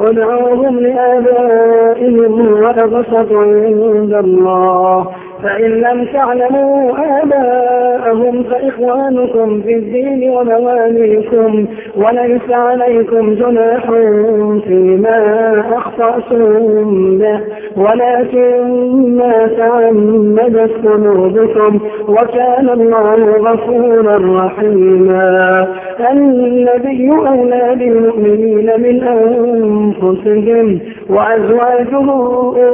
ادعوهم لآبائهم وأبسط عند الله. فإن لم تعلموا آباءهم فإخوانكم في الدين ومواليكم وليس عليكم جناح فيما أخطأتم به. ولكن ما تعمدت قلوبكم وكان الله غفورا رحيما. النبي أولى بالمؤمنين من أنفسهم وأزواجه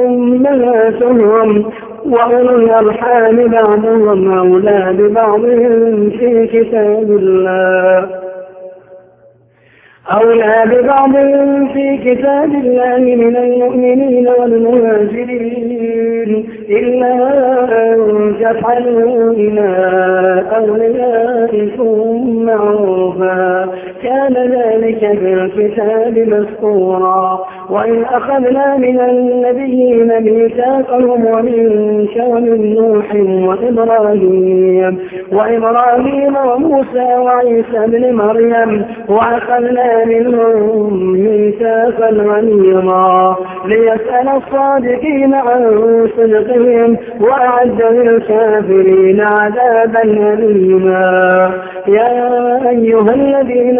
أمهاتهم وأولو الأرحام بعضهم أولى ببعض في كتاب الله. أولى ببعض في كتاب الله من المؤمنين والمهاجرين إلا أن تفعلوا إلى أوليائكم معروفا كان ذلك في الكتاب مسكورا وإن أخذنا من النبيين ميثاقهم ومنك ومن نوح وإبراهيم وإبراهيم وموسى وعيسى بن مريم وأخذنا منهم ميثاقا غليظا. ليسأل الصادقين عن صدقهم وأعد للكافرين عذابا أليما. يا أيها الذين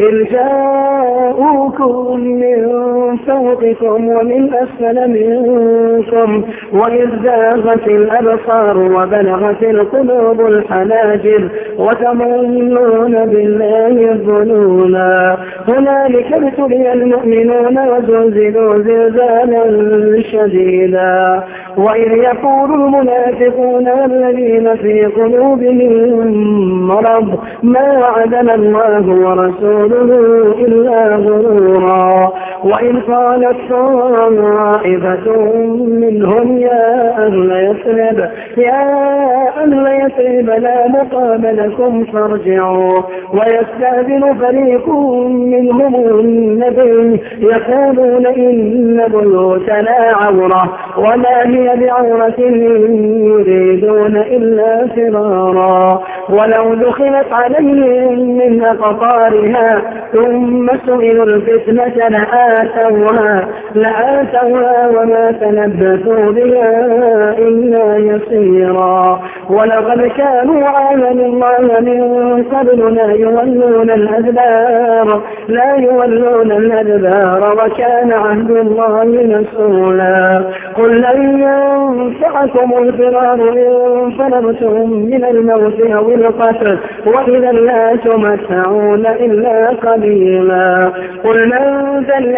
إذ جاءوكم من فوقكم ومن أسفل منكم وإذ زاغت الأبصار وبلغت القلوب الحناجر وتظنون بالله الظنونا هنالك ابتلي المؤمنون وزلزلوا زلزالا شديدا وإذ يقول المنافقون والذين في قلوبهم مرض ما وعدنا الله ورسوله إلا غرورا. وإن قالت طائفة منهم يا أهل يثرب يا أهل يثرب لا مقام لكم فارجعوا. ويستأذن فريق منهم النبي يقولون إن بيوتنا عورة وما هي بعورة يريدون إلا فرارا. ولو دخلت عليهم من أقطارها ثم سئلوا الفتنة لآتوها لآتوها وما تلبثوا بها إلا يسيرا. ولقد كانوا عاهدوا الله من قبل لا يولون الأدبار لا يولون الأدبار وكان عهد الله مسؤولا. قل لن ينفعكم الفرار إن فررتم من الموت أو القتل وإذا لا تمتعون إلا قليلا. قل من ذا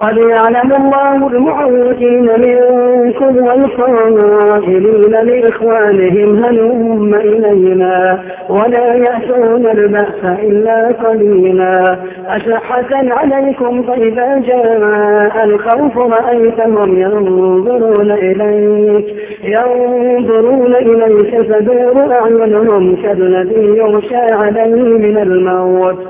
قد يعلم الله المعوقين منكم والقائلين لإخوانهم هلم إلينا ولا يأتون البأس إلا قليلا أشحة عليكم فإذا جاء الخوف رأيتهم ينظرون إليك ينظرون إليك فدور أعينهم كالذي يغشى عليه من الموت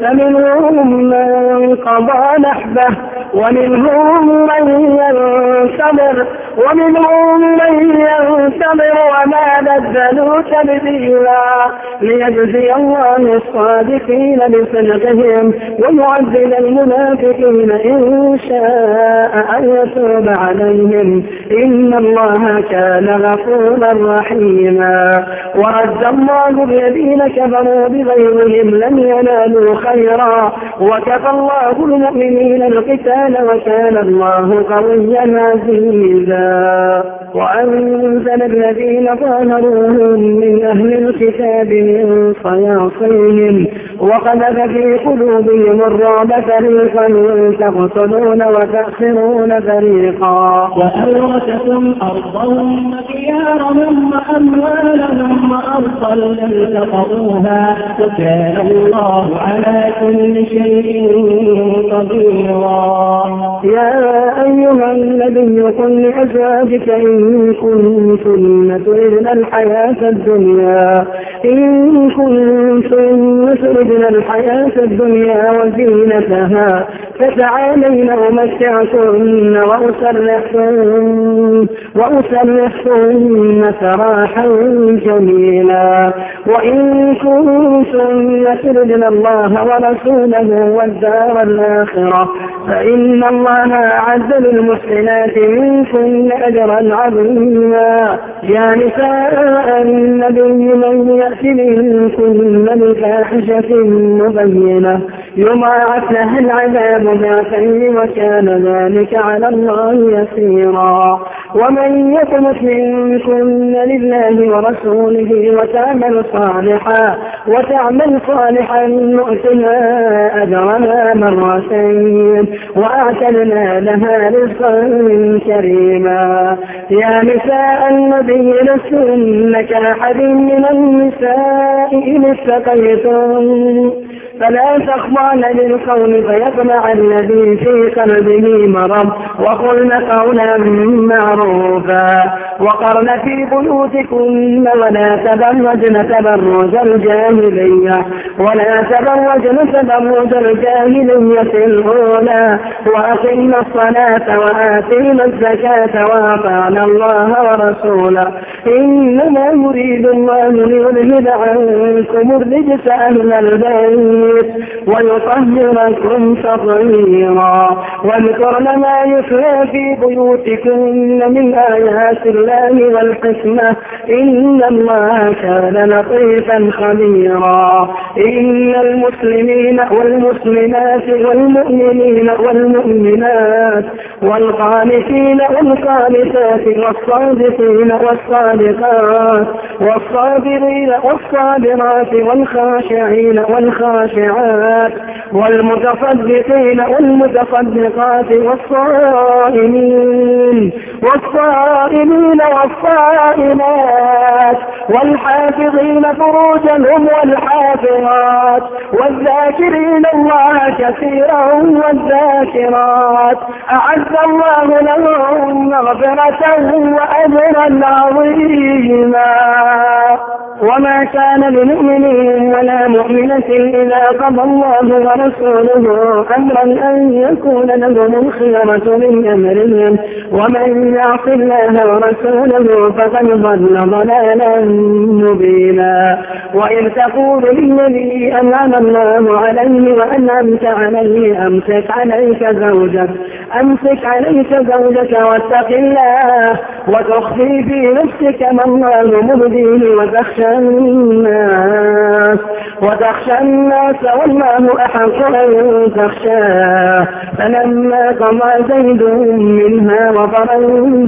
فمنهم من قضى نحبه ومنهم من ينتظر ومنهم من ينتظر وما بدلوا تبديلا. ليجزي الله الصادقين بصدقهم ويعذب المنافقين إن شاء أن يتوب عليهم. إن الله كان غفورا رحيما. ورد الله الذين كفروا بغيرهم لم ينالوا خيرا وكفى الله المؤمنين القتال وكان الله قويا عزيزا. وأنزل الذين ظاهروهم من أهل الكتاب من صياصيهم. وقذف في قلوبهم الرعب فريقا تقتلون وتأخرون فريقا. وأورثكم أرضهم وديارهم وأموالهم وأرضا لم تطروها وكان الله على كل شيء قديرا. يا أيها النبي قل لأزواجك إن كنتن تردن الحياة الدنيا. إن كنتن تردن الحياة الدنيا وزينتها فتعالين أمتعكن وأسرحكن وأسرحكن سراحا جميلا. وإن كنتن تردن الله ورسوله والدار الآخرة فإن الله أعز للمحسنات منكن أجرا عظيما. يا نساء النبي من يأتي منكن بفاحشة مبينة يضاعف لها العذاب ذاتين وكان ذلك على الله يسيرا. ومن يقنت منكن لله ورسوله وتعمل صالحا وتعمل صالحا نؤتها أجرها مرتين وأعتدنا لها رزقا كريما. يا نساء النبي لستن كأحد من النساء إن استقيتم فلا تخضعن بالقول فيطمع الذي في قلبه مرض وقلن قولا معروفا وقرن في بيوتكن ولا تبرجن تبرج الجاهلية ولا تبرجن تبرج الجاهلية الأولى وأقمنا الصلاة وآتينا الزكاة وأطعنا الله ورسوله إنما يريد الله ليذهب عنكم الرجس أهل البيت. ويطهركم تطهيرا. واذكرن ما يتلى في بيوتكن من آيات الله والحكمة. إن الله كان لطيفا خبيرا. إن المسلمين والمسلمات والمؤمنين والمؤمنات والقانتين والقانتات والصادقين والصادقات والصابرين والصابرات والخاشعين والخاشعات والمتصدقين والمتصدقات والصائمين والصائمين والصائمات والحافظين فروجهم والحافظات والذاكرين الله كثيرا والذاكرات. أعز الله لهم مغفرة وأجرا عظيما. وما كان لمؤمن ولا مؤمنة إذا قضى الله ورسوله أمرا أن يكون لهم الخيرة من أمرهم. ومن يعص الله ورسوله فقد ضل ضلالا مبينا. وإذ تقول للذي أنعم الله عليه وأنعمت عليه أمسك عليك زوجك. أمسك عليك زوجك واتق الله وتخفي في نفسك ما الله مبديه وتخشى الناس وتخشى الناس والله أحق أن تخشاه. فلما قضى زيد منها وطرا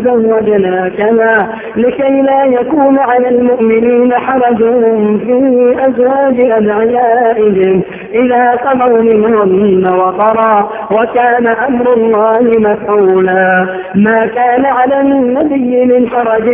زوجناكها لكي لا يكون على المؤمنين حرج في أزواج أدعيائهم. إذا قضوا منهن وطرا وكان أمر الله مفعولا ما كان على النبي من حرج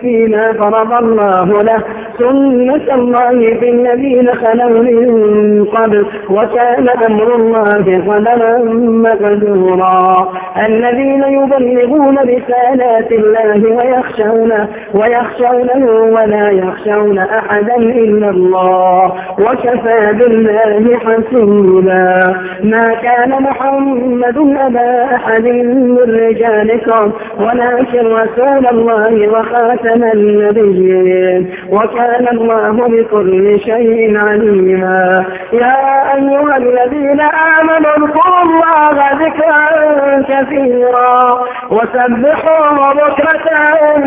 فيما فرض الله له. سنة الله في الذين خلوا من قبل وكان أمر الله قدرا مقدورا. الذين يبلغون رسالات الله ويخشونه ويخشونه ولا يخشون أحدا إلا الله. وكفى بالله حسيبا ما كان محمد أبا أحد من رجالكم ولكن رسول الله وخاتم النبيين وكان الله بكل شيء عليما. يا أيها الذين آمنوا اذكروا الله ذكرا كثيرا وسبحوا بكرة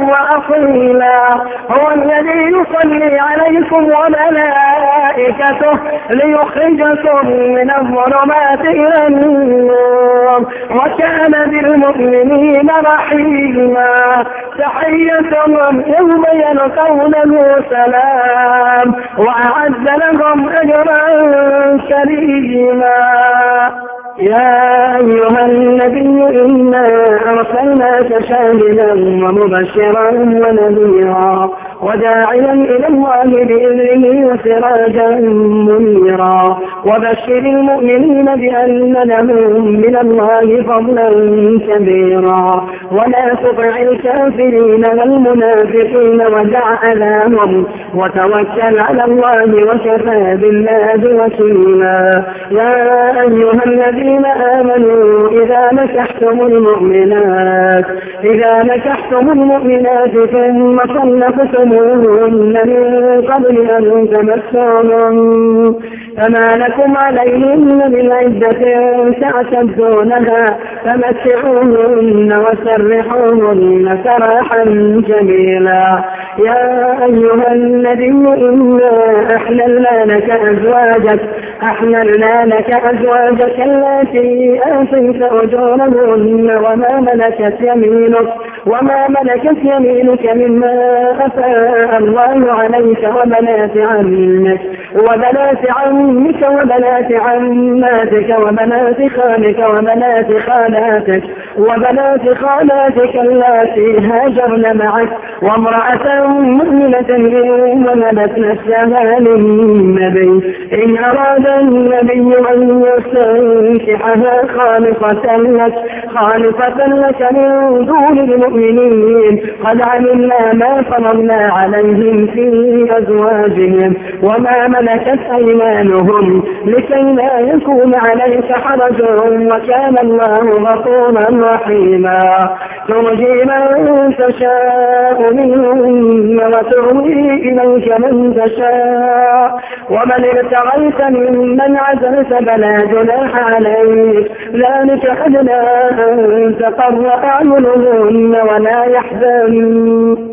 وأصيلا. هو الذي يصلي عليكم وملائكته ليخرجكم من الظلمات إلى النور وكان بالمؤمنين رحيما. تحيتهم يوم يلقونه سلام وأعد لهم أجرا كريما يا أيها النبي إنا أرسلناك شاهدا ومبشرا ونذيرا. وداعيا إلى الله بإذنه وسراجا منيرا. وبشر المؤمنين بأن لهم من الله فضلا كبيرا. ولا تطع الكافرين والمنافقين ودع أذاهم. وتوكل على الله وكفى بالله وكيلا يا أيها الذين آمنوا إذا نكحتم المؤمنات إذا نكحتم المؤمنات ثم طلقتموهن من قبل أن تمسوهن. فما لكم عليهن من عدة تعتدونها فمتعوهن وسرحوهن سراحا جميلا. يا أيها النبي إنا أحللنا لك أزواجك أحللنا لك أزواجك التي آتيت أجورهن وما ملكت يمينك. وما ملكت يمينك مما أفاء الله عليك وبنات عمك وبنات عمك وبنات عماتك وبنات خالك وبنات خالاتك وبنات خالاتك اللاتي هاجرن معك وامرأة مؤمنة إن نفسها للنبي. إن أراد النبي أن يستنكحها خالصة لك خالصة لك من دون المؤمنين. قد علمنا ما فرضنا عليهم في أزواجهم وما ملكت أيمانهم لكي لا يكون عليك حرج وكان الله غفورا رحيما. ترجي من تشاء منهم وتروي إليك من تشاء. ومن ابتغيت ممن عزلت فلا جناح عليك. ذلك أدنى أن تقر أعينهن ولا يحزن.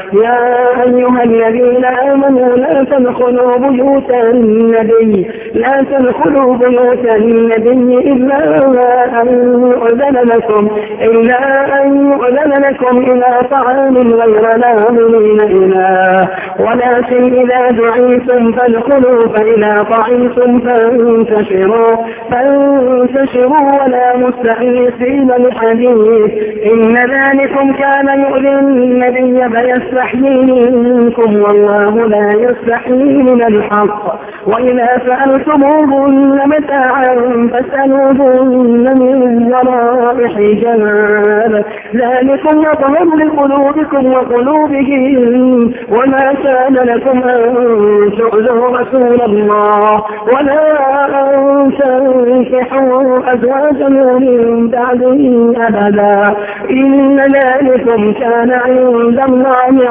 يا أيها الذين آمنوا لا تدخلوا بيوت النبي لا تدخلوا بيوت النبي إلا أن يؤذن لكم إلا أن يؤذن لكم إلى طعام غير ناظرين إله ولكن إذا دعيتم فادخلوا فإذا طعيتم فانتشروا فانتشروا ولا مستحيثين لحديث. إن ذلكم كان يؤذي النبي فيستحيي منكم والله لا يستحيي من الحق. وإذا سألتموهن متاعا فاسألوهن من وراء حجاب ذلكم يطهر لقلوبكم وقلوبهم وما كان لكم أن تؤذوا رسول الله. ولا أن تنكحوا أزواجا من بعده أبدا. إن ذلكم كان عند الله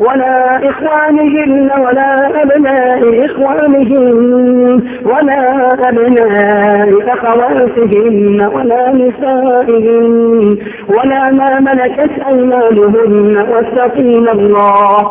ولا إخوانهن ولا أبناء إخوانهن ولا أبناء أخواتهن ولا نسائهن ولا ما ملكت أيمانهن واتقين الله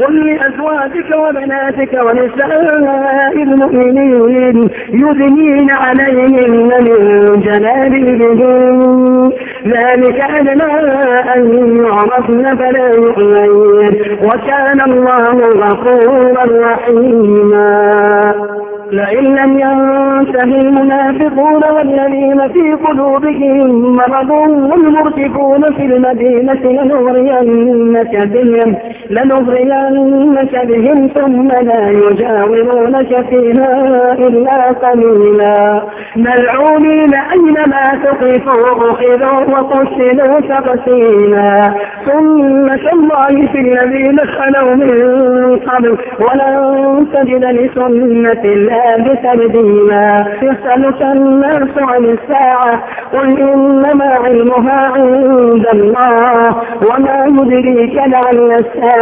قل لأزواجك وبناتك ونساء المؤمنين يدنين عليهن من جلابيبهن. ذلك أدنى أن يعرفن فلا يؤمن وكان الله غفورا رحيما. لئن لم ينتهي المنافقون والذين في قلوبهم مرض والمرتفون في المدينة لنغرينك بهم. لنغرينك بهم ثم لا يجاورونك فيها إلا قليلا. ملعونين أينما تقفوا أخذوا وقتلوا تقتيلا سنة الله في الذين خلوا من قبل ولن تجد لسنة الله بتبديلا يسألك الناس عن الساعة قل إنما علمها عند الله وما يدريك لعل الساعة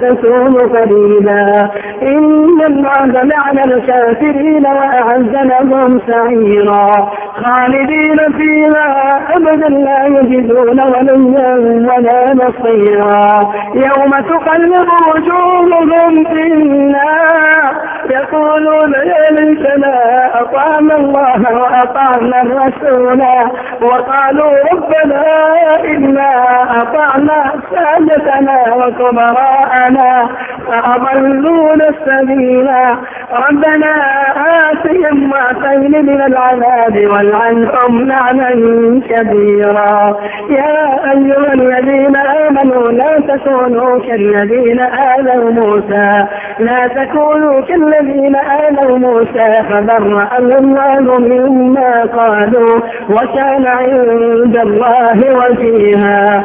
تكون قريبا. إن الله لعن الكافرين وأعز لهم سعيرا. خالدين فيها أبدا لا يجدون وليا ولا نصيرا. يوم تقلب وجوههم في النار. يقولون يا ليتنا أطعنا الله وأطعنا الرسول وقالوا ربنا إنا أطعنا سادتنا وكبراءنا فأضلونا السبيل. ربنا آتهم ضعفين من العذاب والعنهم لعنا كبيرا. يا أيها الذين آمنوا لا تكونوا كالذين آذوا موسى. لا تكونوا كالذين آذوا موسى فبرأ الله مما قالوا وكان عند الله وجيها.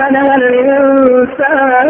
وحملها الإنسان